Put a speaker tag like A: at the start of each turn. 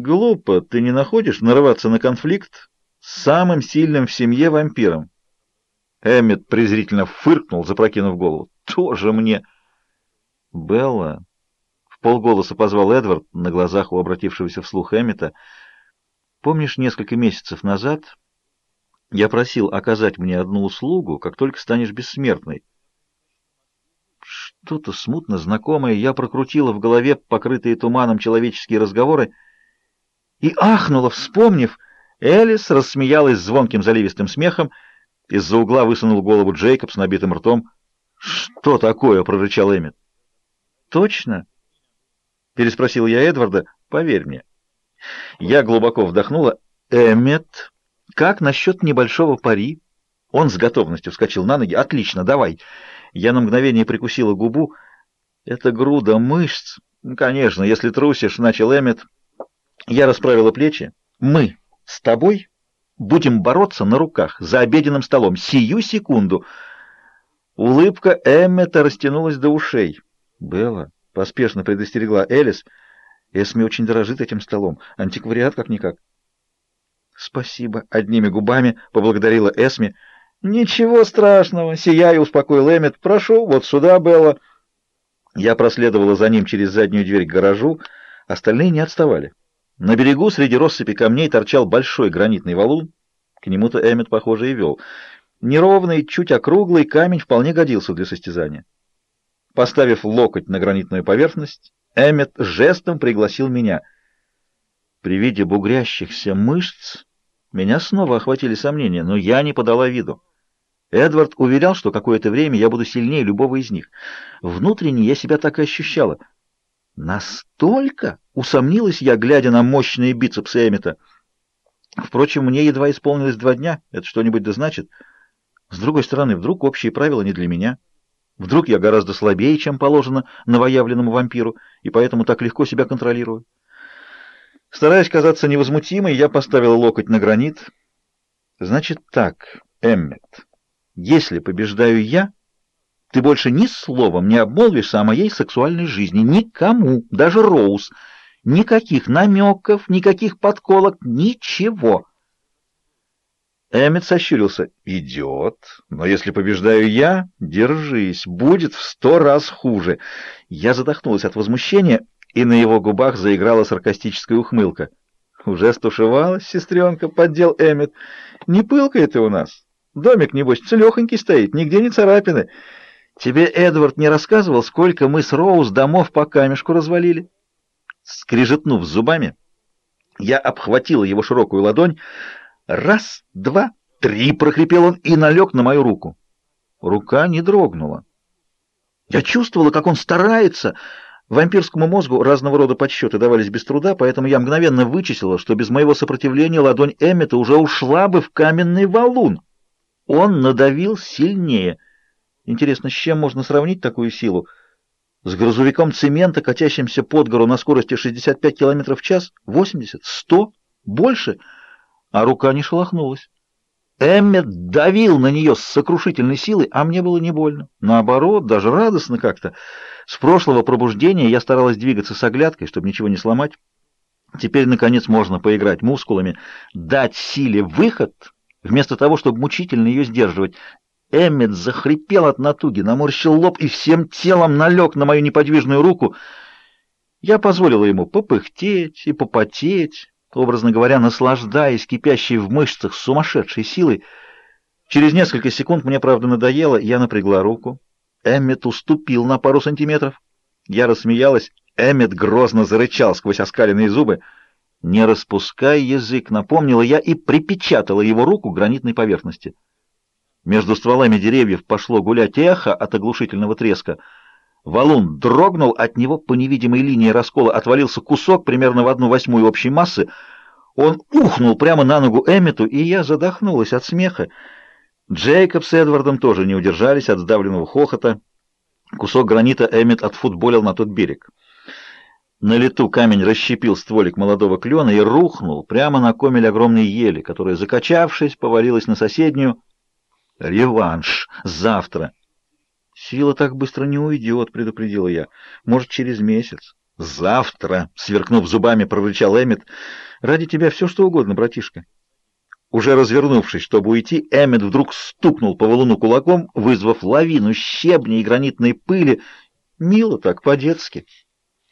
A: Глупо, ты не находишь нарываться на конфликт с самым сильным в семье вампиром? Эммет презрительно фыркнул, запрокинув голову. Тоже мне... Белла... В полголоса позвал Эдвард на глазах у обратившегося вслух Эммета. Помнишь, несколько месяцев назад я просил оказать мне одну услугу, как только станешь бессмертной? Что-то смутно знакомое я прокрутила в голове покрытые туманом человеческие разговоры и ахнула, вспомнив. Элис рассмеялась звонким заливистым смехом. Из-за угла высунул голову Джейкоб с набитым ртом. «Что такое?» — прорычал Эммет. «Точно?» — переспросил я Эдварда. «Поверь мне». Я глубоко вдохнула. «Эммет, как насчет небольшого пари?» Он с готовностью вскочил на ноги. «Отлично, давай». Я на мгновение прикусила губу. «Это груда мышц». «Конечно, если трусишь», — начал Эммет. Я расправила плечи. «Мы с тобой будем бороться на руках, за обеденным столом, сию секунду». Улыбка Эммета растянулась до ушей. «Белла», — поспешно предостерегла Элис, — «Эсми очень дорожит этим столом. Антиквариат как-никак». «Спасибо», — одними губами поблагодарила Эсми, — «Ничего страшного», — сияя успокоил Эммет. «Прошу, вот сюда, Белла». Я проследовала за ним через заднюю дверь к гаражу, остальные не отставали. На берегу среди россыпи камней торчал большой гранитный валун, к нему-то Эммет, похоже, и вел. Неровный, чуть округлый камень вполне годился для состязания. Поставив локоть на гранитную поверхность, Эммет жестом пригласил меня. При виде бугрящихся мышц меня снова охватили сомнения, но я не подала виду. Эдвард уверял, что какое-то время я буду сильнее любого из них. Внутренне я себя так и ощущала. Настолько усомнилась я, глядя на мощные бицепсы Эммета. Впрочем, мне едва исполнилось два дня. Это что-нибудь да значит. С другой стороны, вдруг общие правила не для меня. Вдруг я гораздо слабее, чем положено новоявленному вампиру, и поэтому так легко себя контролирую. Стараясь казаться невозмутимой, я поставила локоть на гранит. Значит так, Эммет. Если побеждаю я, ты больше ни словом не обмолвишься о моей сексуальной жизни. Никому, даже Роуз. Никаких намеков, никаких подколок, ничего. Эммет сощурился. «Идет. Но если побеждаю я, держись, будет в сто раз хуже». Я задохнулась от возмущения, и на его губах заиграла саркастическая ухмылка. «Уже стушевалась, сестренка», — поддел Эммет. «Не пылкай ты у нас». Домик, небось, целехонький стоит, нигде не царапины. Тебе Эдвард не рассказывал, сколько мы с Роуз домов по камешку развалили?» Скрижетнув зубами, я обхватила его широкую ладонь. «Раз, два, три!» — прохрипел он и налег на мою руку. Рука не дрогнула. Я чувствовала, как он старается. Вампирскому мозгу разного рода подсчеты давались без труда, поэтому я мгновенно вычислила, что без моего сопротивления ладонь Эммета уже ушла бы в каменный валун. Он надавил сильнее. Интересно, с чем можно сравнить такую силу? С грузовиком цемента, катящимся под гору на скорости 65 км в час? 80? 100? Больше? А рука не шелохнулась. Эммет давил на нее с сокрушительной силой, а мне было не больно. Наоборот, даже радостно как-то. С прошлого пробуждения я старалась двигаться с оглядкой, чтобы ничего не сломать. Теперь, наконец, можно поиграть мускулами, дать силе выход — Вместо того, чтобы мучительно ее сдерживать, Эммет захрипел от натуги, наморщил лоб и всем телом налег на мою неподвижную руку. Я позволила ему попыхтеть и попотеть, образно говоря, наслаждаясь кипящей в мышцах сумасшедшей силой. Через несколько секунд мне, правда, надоело, я напрягла руку. Эммет уступил на пару сантиметров. Я рассмеялась. Эммет грозно зарычал сквозь оскаленные зубы. Не распускай язык, напомнила я и припечатала его руку к гранитной поверхности. Между стволами деревьев пошло гулять эхо от оглушительного треска. Валун дрогнул, от него по невидимой линии раскола отвалился кусок примерно в одну восьмую общей массы. Он ухнул прямо на ногу Эммету, и я задохнулась от смеха. Джейкоб с Эдвардом тоже не удержались от сдавленного хохота. Кусок гранита Эммет отфутболил на тот берег. На лету камень расщепил стволик молодого клена и рухнул прямо на комель огромной ели, которая, закачавшись, повалилась на соседнюю. Реванш! Завтра! Сила так быстро не уйдет, предупредила я. Может, через месяц. «Завтра!» — сверкнув зубами, прорычал Эммет. «Ради тебя все, что угодно, братишка». Уже развернувшись, чтобы уйти, Эммет вдруг стукнул по валуну кулаком, вызвав лавину щебня и гранитной пыли. Мило так, по-детски.